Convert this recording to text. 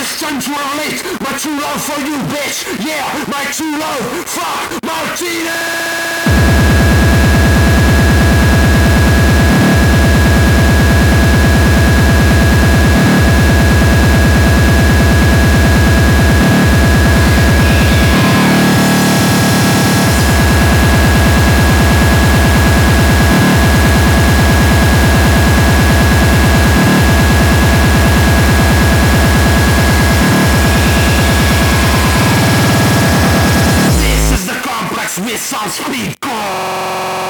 It's time to release my true love for you, bitch. Yeah, my true love. Fuck Martinez. with some speed. Go!